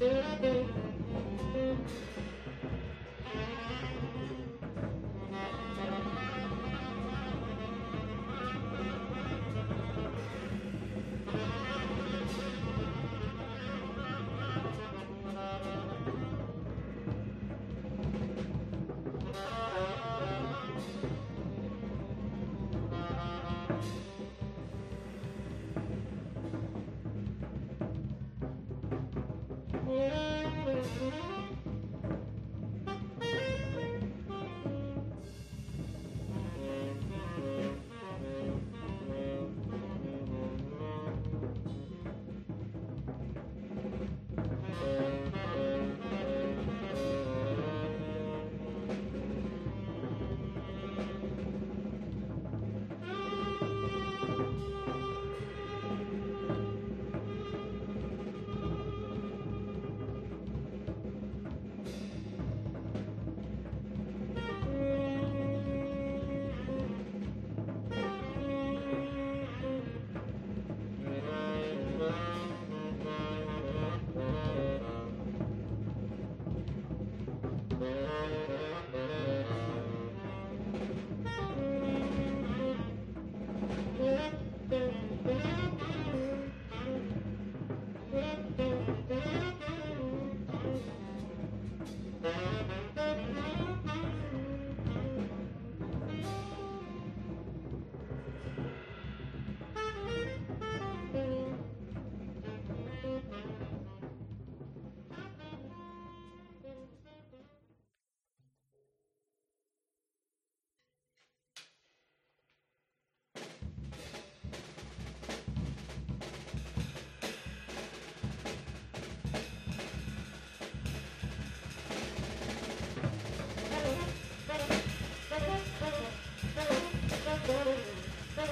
Thank you. Bye.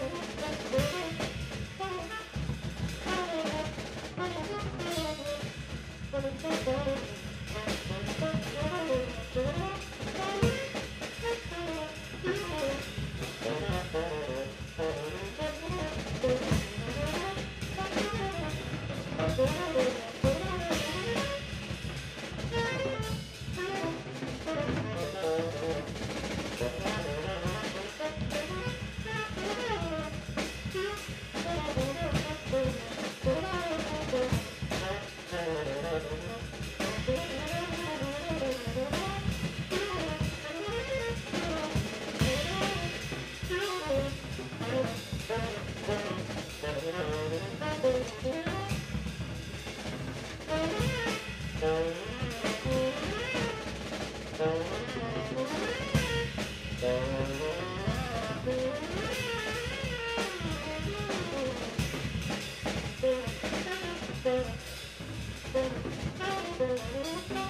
Thank you. Música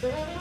Thank you.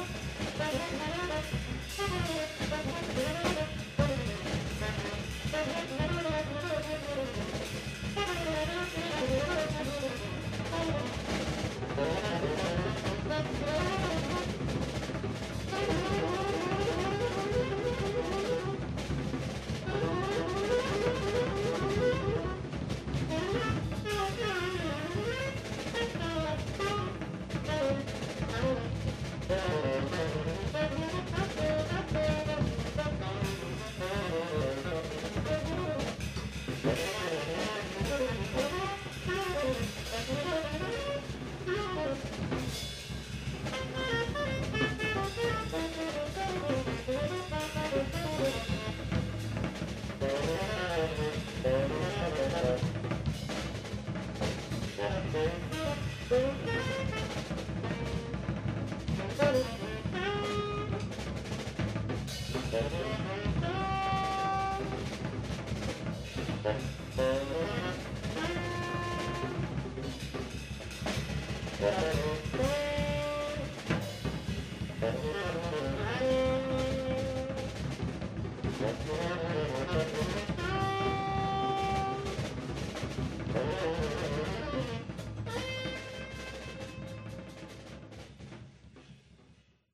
Thank you.